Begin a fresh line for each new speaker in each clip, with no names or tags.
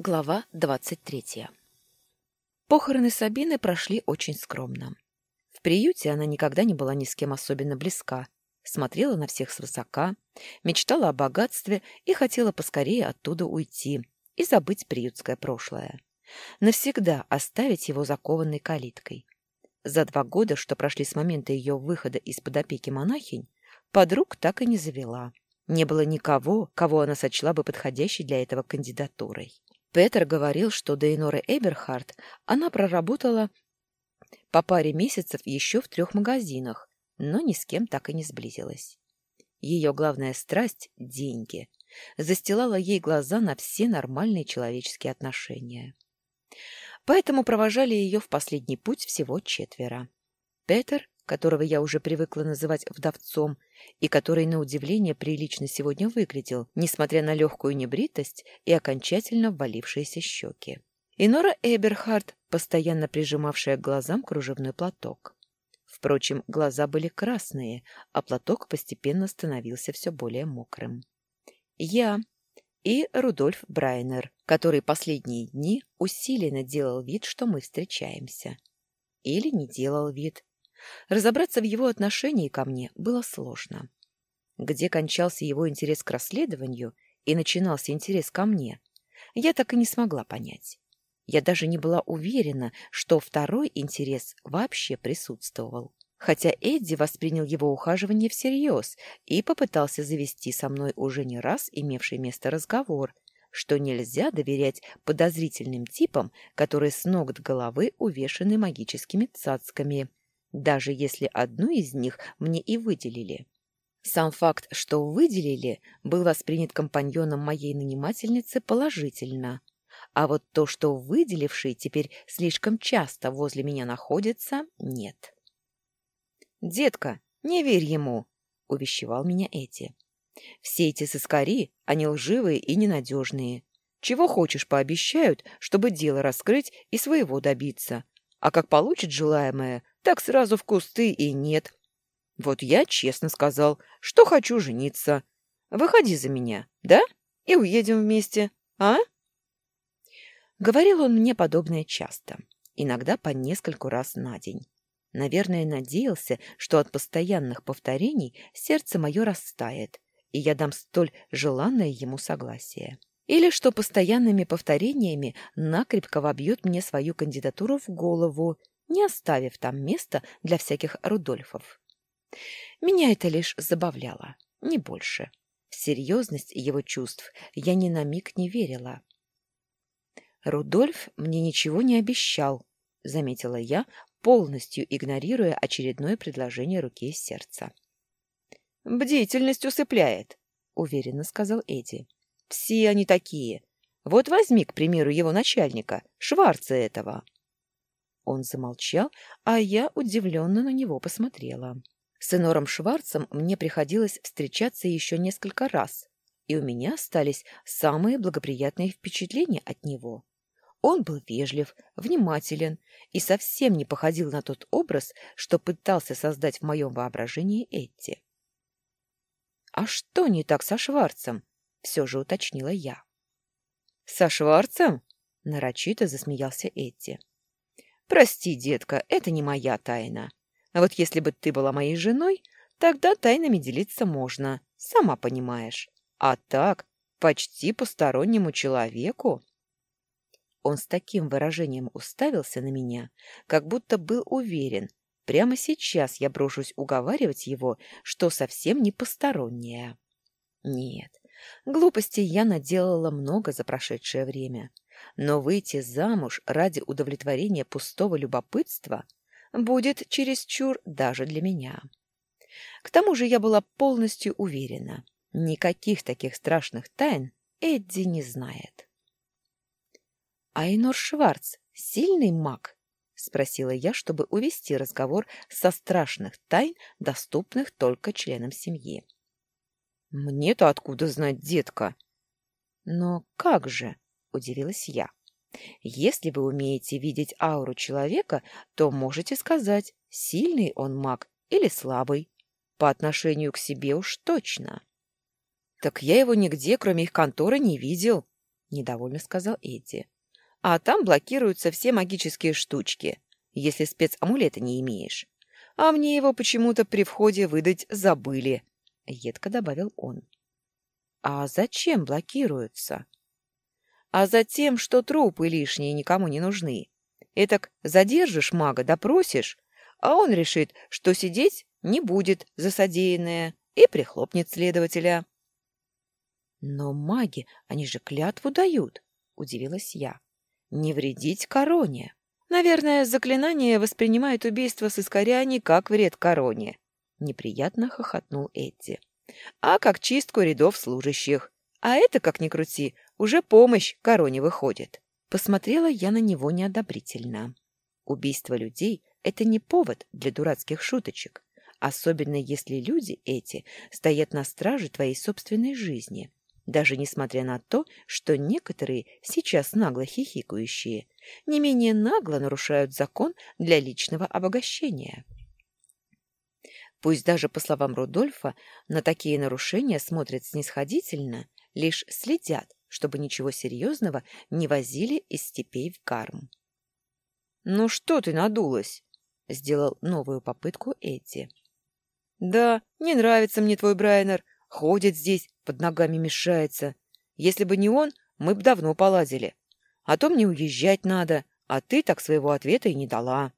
Глава двадцать третья. Похороны Сабины прошли очень скромно. В приюте она никогда не была ни с кем особенно близка, смотрела на всех свысока, мечтала о богатстве и хотела поскорее оттуда уйти и забыть приютское прошлое. Навсегда оставить его закованной калиткой. За два года, что прошли с момента ее выхода из-под опеки монахинь, подруг так и не завела. Не было никого, кого она сочла бы подходящей для этого кандидатурой. Петер говорил, что до Иноры Эберхард она проработала по паре месяцев еще в трех магазинах, но ни с кем так и не сблизилась. Ее главная страсть — деньги — застилала ей глаза на все нормальные человеческие отношения. Поэтому провожали ее в последний путь всего четверо. Петер, которого я уже привыкла называть вдовцом, и который, на удивление, прилично сегодня выглядел, несмотря на легкую небритость и окончательно ввалившиеся щеки. И Нора Эберхард, постоянно прижимавшая к глазам кружевной платок. Впрочем, глаза были красные, а платок постепенно становился все более мокрым. Я и Рудольф Брайнер, который последние дни усиленно делал вид, что мы встречаемся. Или не делал вид, Разобраться в его отношении ко мне было сложно. Где кончался его интерес к расследованию и начинался интерес ко мне, я так и не смогла понять. Я даже не была уверена, что второй интерес вообще присутствовал. Хотя Эдди воспринял его ухаживание всерьез и попытался завести со мной уже не раз имевший место разговор, что нельзя доверять подозрительным типам, которые с ног до головы увешаны магическими цацками, даже если одну из них мне и выделили. Сам факт, что выделили, был воспринят компаньоном моей нанимательницы положительно. А вот то, что выделивший теперь слишком часто возле меня находится, нет. «Детка, не верь ему!» — увещевал меня Эти. «Все эти сыскари, они лживые и ненадежные. Чего хочешь пообещают, чтобы дело раскрыть и своего добиться. А как получит желаемое, так сразу в кусты и нет. Вот я честно сказал, что хочу жениться. Выходи за меня, да? И уедем вместе, а? Говорил он мне подобное часто, иногда по нескольку раз на день. Наверное, надеялся, что от постоянных повторений сердце мое растает, и я дам столь желанное ему согласие. Или что постоянными повторениями накрепко вобьет мне свою кандидатуру в голову, не оставив там места для всяких Рудольфов. Меня это лишь забавляло, не больше. В серьезность его чувств я ни на миг не верила. «Рудольф мне ничего не обещал», — заметила я, полностью игнорируя очередное предложение руки и сердца. «Бдительность усыпляет», — уверенно сказал Эдди. «Все они такие. Вот возьми, к примеру, его начальника, Шварца этого». Он замолчал, а я удивленно на него посмотрела. С Энором Шварцем мне приходилось встречаться еще несколько раз, и у меня остались самые благоприятные впечатления от него. Он был вежлив, внимателен и совсем не походил на тот образ, что пытался создать в моем воображении Этти. «А что не так со Шварцем?» — все же уточнила я. «Со Шварцем?» — нарочито засмеялся Этти. Прости, детка, это не моя тайна. А вот если бы ты была моей женой, тогда тайнами делиться можно, сама понимаешь. А так, почти постороннему человеку. Он с таким выражением уставился на меня, как будто был уверен, прямо сейчас я брошусь уговаривать его, что совсем не посторонняя. Нет, глупостей я наделала много за прошедшее время. Но выйти замуж ради удовлетворения пустого любопытства будет чересчур даже для меня. К тому же я была полностью уверена, никаких таких страшных тайн Эдди не знает. «Айнор Шварц — сильный маг?» — спросила я, чтобы увести разговор со страшных тайн, доступных только членам семьи. «Мне-то откуда знать, детка?» «Но как же?» — удивилась я. «Если вы умеете видеть ауру человека, то можете сказать, сильный он маг или слабый. По отношению к себе уж точно». «Так я его нигде, кроме их конторы, не видел», — недовольно сказал Эдди. «А там блокируются все магические штучки, если спецамулета не имеешь. А мне его почему-то при входе выдать забыли», — едко добавил он. «А зачем блокируются?» «А затем, что трупы лишние никому не нужны. Этак задержишь мага, допросишь, а он решит, что сидеть не будет за содеянное и прихлопнет следователя». «Но маги, они же клятву дают», — удивилась я. «Не вредить короне». «Наверное, заклинание воспринимает убийство с искоряни как вред короне», — неприятно хохотнул Эдди. «А как чистку рядов служащих. А это, как ни крути, уже помощь короне выходит». Посмотрела я на него неодобрительно. Убийство людей — это не повод для дурацких шуточек, особенно если люди эти стоят на страже твоей собственной жизни даже несмотря на то, что некоторые, сейчас нагло хихикающие, не менее нагло нарушают закон для личного обогащения. Пусть даже, по словам Рудольфа, на такие нарушения смотрят снисходительно, лишь следят, чтобы ничего серьезного не возили из степей в Карм. «Ну что ты надулась?» — сделал новую попытку Эдди. «Да, не нравится мне твой Брайнер. Ходит здесь, под ногами мешается. Если бы не он, мы б давно поладили. А то мне уезжать надо, а ты так своего ответа и не дала.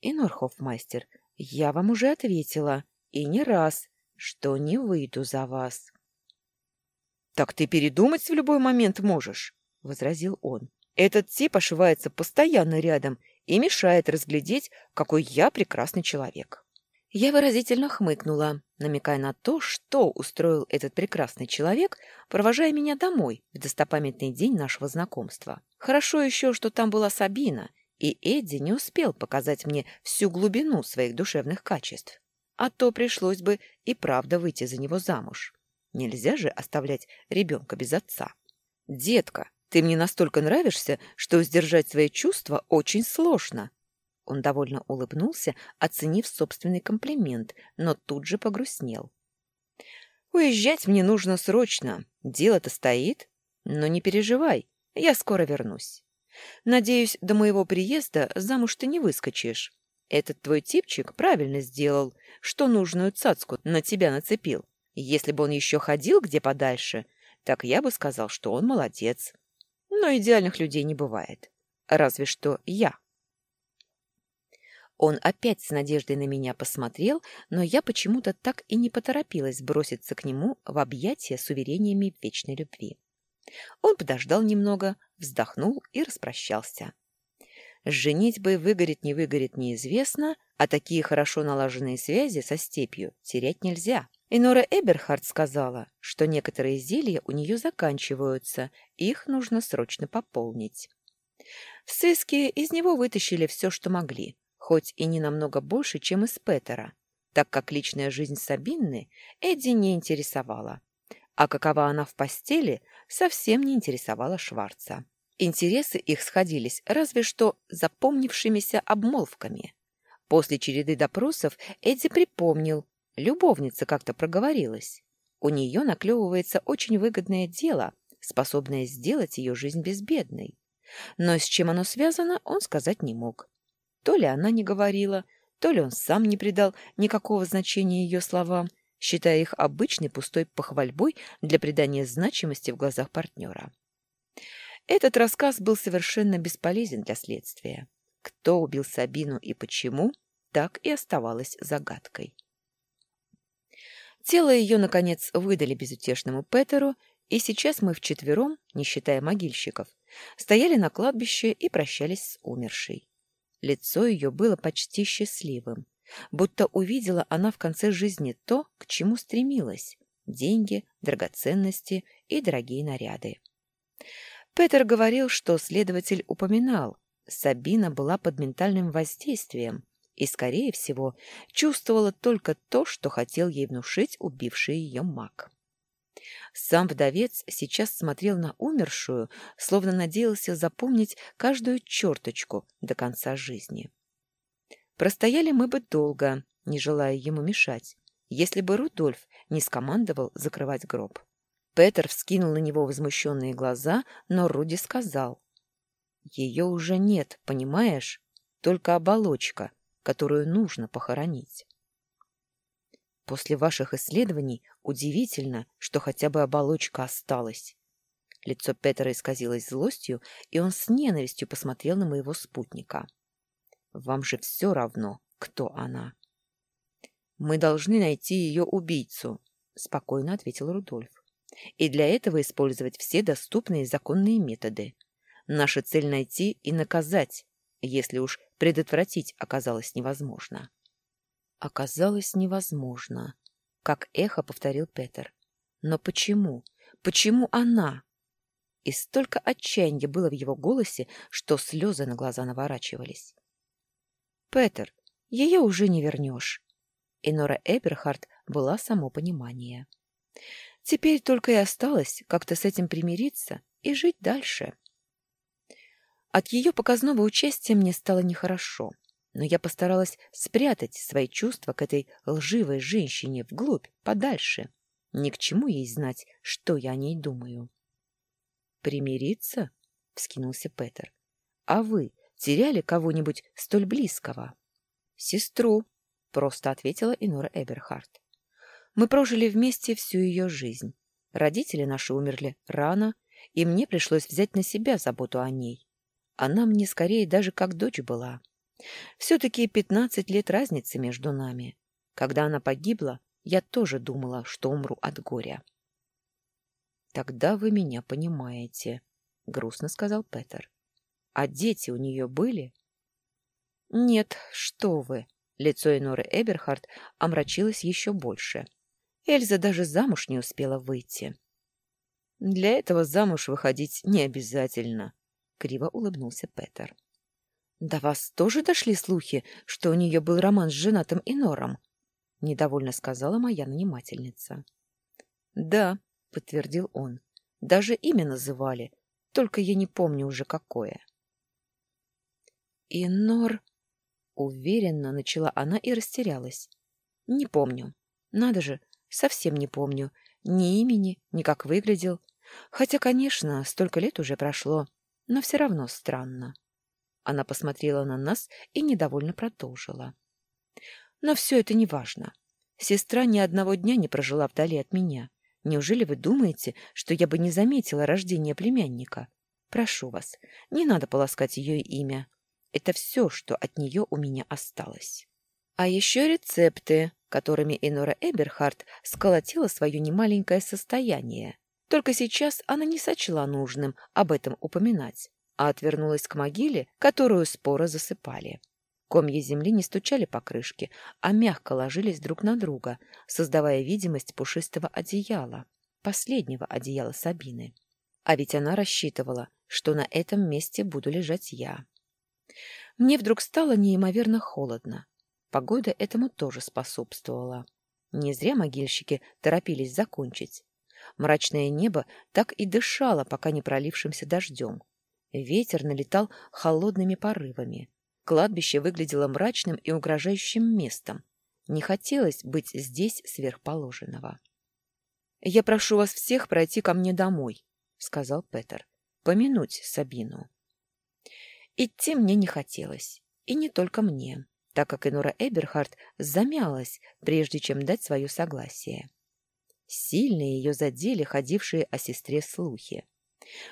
И Норхофмастер, я вам уже ответила, и не раз, что не выйду за вас. Так ты передумать в любой момент можешь, — возразил он. Этот тип ошивается постоянно рядом и мешает разглядеть, какой я прекрасный человек. Я выразительно хмыкнула, намекая на то, что устроил этот прекрасный человек, провожая меня домой в достопамятный день нашего знакомства. Хорошо еще, что там была Сабина, и Эдди не успел показать мне всю глубину своих душевных качеств. А то пришлось бы и правда выйти за него замуж. Нельзя же оставлять ребенка без отца. «Детка, ты мне настолько нравишься, что сдержать свои чувства очень сложно», он довольно улыбнулся, оценив собственный комплимент, но тут же погрустнел. «Уезжать мне нужно срочно. Дело-то стоит. Но не переживай, я скоро вернусь. Надеюсь, до моего приезда замуж ты не выскочишь. Этот твой типчик правильно сделал, что нужную цацку на тебя нацепил. Если бы он еще ходил где подальше, так я бы сказал, что он молодец. Но идеальных людей не бывает. Разве что я». Он опять с надеждой на меня посмотрел, но я почему-то так и не поторопилась броситься к нему в объятия с уверениями вечной любви. Он подождал немного, вздохнул и распрощался. Женить бы выгорит, не выгорит, неизвестно, а такие хорошо налаженные связи со степью терять нельзя. И Нора Эберхард сказала, что некоторые зелья у нее заканчиваются, их нужно срочно пополнить. В сыске из него вытащили все, что могли хоть и не намного больше, чем из Петера, так как личная жизнь Сабинны Эдди не интересовала, а какова она в постели, совсем не интересовала Шварца. Интересы их сходились разве что запомнившимися обмолвками. После череды допросов Эдди припомнил, любовница как-то проговорилась. У нее наклевывается очень выгодное дело, способное сделать ее жизнь безбедной. Но с чем оно связано, он сказать не мог. То ли она не говорила, то ли он сам не придал никакого значения ее словам, считая их обычной пустой похвальбой для придания значимости в глазах партнера. Этот рассказ был совершенно бесполезен для следствия. Кто убил Сабину и почему, так и оставалось загадкой. Тело ее, наконец, выдали безутешному Петеру, и сейчас мы вчетвером, не считая могильщиков, стояли на кладбище и прощались с умершей. Лицо ее было почти счастливым, будто увидела она в конце жизни то, к чему стремилась — деньги, драгоценности и дорогие наряды. Петер говорил, что следователь упоминал, Сабина была под ментальным воздействием и, скорее всего, чувствовала только то, что хотел ей внушить убивший ее маг. Сам вдовец сейчас смотрел на умершую, словно надеялся запомнить каждую черточку до конца жизни. Простояли мы бы долго, не желая ему мешать, если бы Рудольф не скомандовал закрывать гроб. Петер вскинул на него возмущенные глаза, но Руди сказал. «Ее уже нет, понимаешь? Только оболочка, которую нужно похоронить». «После ваших исследований удивительно, что хотя бы оболочка осталась». Лицо Петера исказилось злостью, и он с ненавистью посмотрел на моего спутника. «Вам же все равно, кто она». «Мы должны найти ее убийцу», — спокойно ответил Рудольф. «И для этого использовать все доступные законные методы. Наша цель — найти и наказать, если уж предотвратить оказалось невозможно». «Оказалось невозможно», — как эхо повторил Петер. «Но почему? Почему она?» И столько отчаяния было в его голосе, что слезы на глаза наворачивались. «Петер, ее уже не вернешь. И Нора Эберхард была само понимание. Теперь только и осталось как-то с этим примириться и жить дальше. От ее показного участия мне стало нехорошо, но я постаралась спрятать свои чувства к этой лживой женщине вглубь, подальше. Ни к чему ей знать, что я о ней думаю. «Примириться?» — вскинулся Петер. «А вы теряли кого-нибудь столь близкого?» «Сестру», просто ответила Инора Эберхард. Мы прожили вместе всю ее жизнь. Родители наши умерли рано, и мне пришлось взять на себя заботу о ней. Она мне скорее даже как дочь была. Все-таки пятнадцать лет разницы между нами. Когда она погибла, я тоже думала, что умру от горя. «Тогда вы меня понимаете», — грустно сказал Петер. «А дети у нее были?» «Нет, что вы», Лицо Эноры Эберхард омрачилось еще больше. Эльза даже замуж не успела выйти. «Для этого замуж выходить не обязательно», — криво улыбнулся Петер. «До вас тоже дошли слухи, что у нее был роман с женатым Инором?» — недовольно сказала моя нанимательница. «Да», — подтвердил он, — «даже имя называли, только я не помню уже какое». «Инор...» Уверенно начала она и растерялась. Не помню. Надо же, совсем не помню. Ни имени, ни как выглядел. Хотя, конечно, столько лет уже прошло, но все равно странно. Она посмотрела на нас и недовольно продолжила. Но все это не важно. Сестра ни одного дня не прожила вдали от меня. Неужели вы думаете, что я бы не заметила рождения племянника? Прошу вас, не надо полоскать ее имя. Это все, что от нее у меня осталось. А еще рецепты, которыми Энора Эберхард сколотила свое немаленькое состояние. Только сейчас она не сочла нужным об этом упоминать, а отвернулась к могиле, которую споро засыпали. Комья земли не стучали по крышке, а мягко ложились друг на друга, создавая видимость пушистого одеяла, последнего одеяла Сабины. А ведь она рассчитывала, что на этом месте буду лежать я. Мне вдруг стало неимоверно холодно. Погода этому тоже способствовала. Не зря могильщики торопились закончить. Мрачное небо так и дышало, пока не пролившимся дождем. Ветер налетал холодными порывами. Кладбище выглядело мрачным и угрожающим местом. Не хотелось быть здесь сверхположенного. «Я прошу вас всех пройти ко мне домой», — сказал Петер. «Помянуть Сабину». Идти мне не хотелось. И не только мне, так как Инора Эберхард замялась, прежде чем дать свое согласие. Сильно ее задели ходившие о сестре слухи.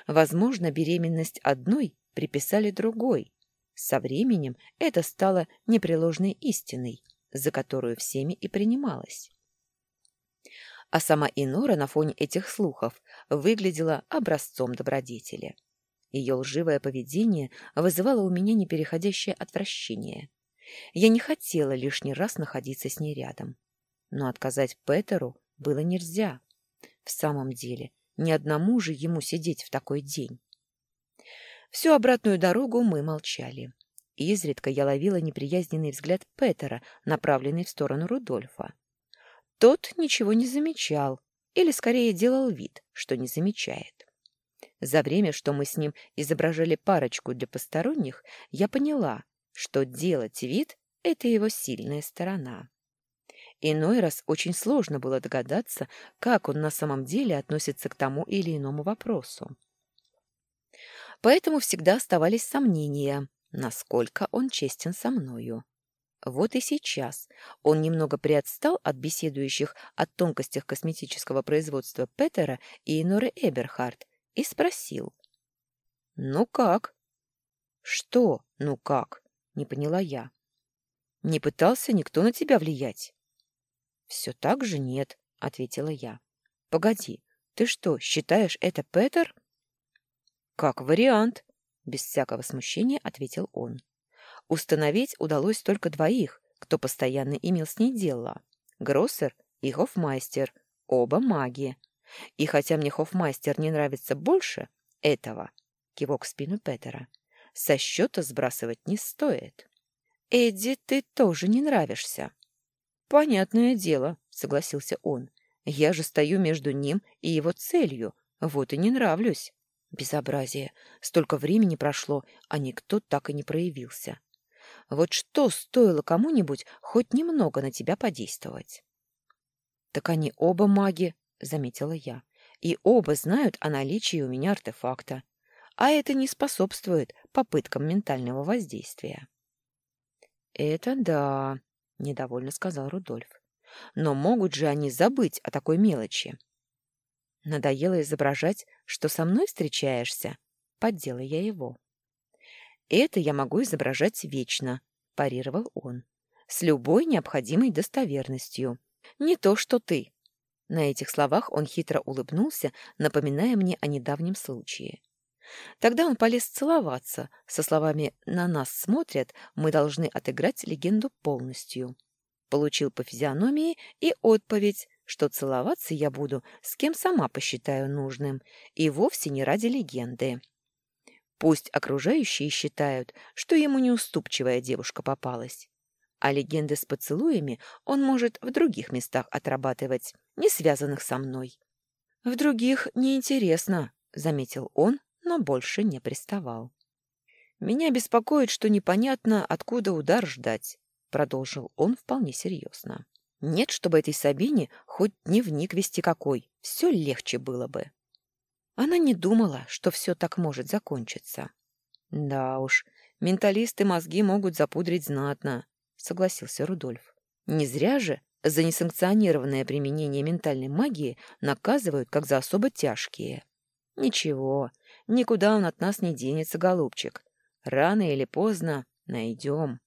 Возможно, беременность одной приписали другой. Со временем это стало непреложной истиной, за которую всеми и принималась. А сама Инора на фоне этих слухов выглядела образцом добродетели. Ее лживое поведение вызывало у меня непереходящее отвращение. Я не хотела лишний раз находиться с ней рядом. Но отказать Петеру было нельзя. В самом деле, ни одному же ему сидеть в такой день. Всю обратную дорогу мы молчали. Изредка я ловила неприязненный взгляд Петера, направленный в сторону Рудольфа. Тот ничего не замечал, или скорее делал вид, что не замечает. За время, что мы с ним изображали парочку для посторонних, я поняла, что делать вид — это его сильная сторона. Иной раз очень сложно было догадаться, как он на самом деле относится к тому или иному вопросу. Поэтому всегда оставались сомнения, насколько он честен со мною. Вот и сейчас он немного приотстал от беседующих о тонкостях косметического производства Петера и Норы Эберхард и спросил. «Ну как?» «Что «ну как?» — не поняла я. «Не пытался никто на тебя влиять?» «Все так же нет», — ответила я. «Погоди, ты что, считаешь это Петер?» «Как вариант», — без всякого смущения ответил он. Установить удалось только двоих, кто постоянно имел с ней дело. Гроссер и Хофмайстер, оба маги. И хотя мне Хофмайстер не нравится больше этого, кивок в спину Петера, со счета сбрасывать не стоит. Эдди, ты тоже не нравишься. Понятное дело, согласился он. Я же стою между ним и его целью, вот и не нравлюсь. Безобразие. Столько времени прошло, а никто так и не проявился. Вот что стоило кому-нибудь хоть немного на тебя подействовать? — Так они оба маги, — заметила я, — и оба знают о наличии у меня артефакта. А это не способствует попыткам ментального воздействия. — Это да, — недовольно сказал Рудольф. — Но могут же они забыть о такой мелочи? Надоело изображать, что со мной встречаешься, поддела я его. Это я могу изображать вечно, парировал он, с любой необходимой достоверностью. Не то, что ты. На этих словах он хитро улыбнулся, напоминая мне о недавнем случае. Тогда он полез целоваться, со словами «на нас смотрят, мы должны отыграть легенду полностью». Получил по физиономии и отповедь, что целоваться я буду с кем сама посчитаю нужным, и вовсе не ради легенды. Пусть окружающие считают, что ему неуступчивая девушка попалась. А легенды с поцелуями он может в других местах отрабатывать, не связанных со мной. «В других неинтересно», — заметил он, но больше не приставал. «Меня беспокоит, что непонятно, откуда удар ждать», — продолжил он вполне серьезно. «Нет, чтобы этой Сабине хоть дневник вести какой, все легче было бы». Она не думала, что все так может закончиться. Да уж, менталисты мозги могут запудрить знатно, согласился Рудольф. Не зря же за несанкционированное применение ментальной магии наказывают как за особо тяжкие. Ничего, никуда он от нас не денется, голубчик. Рано или поздно найдем.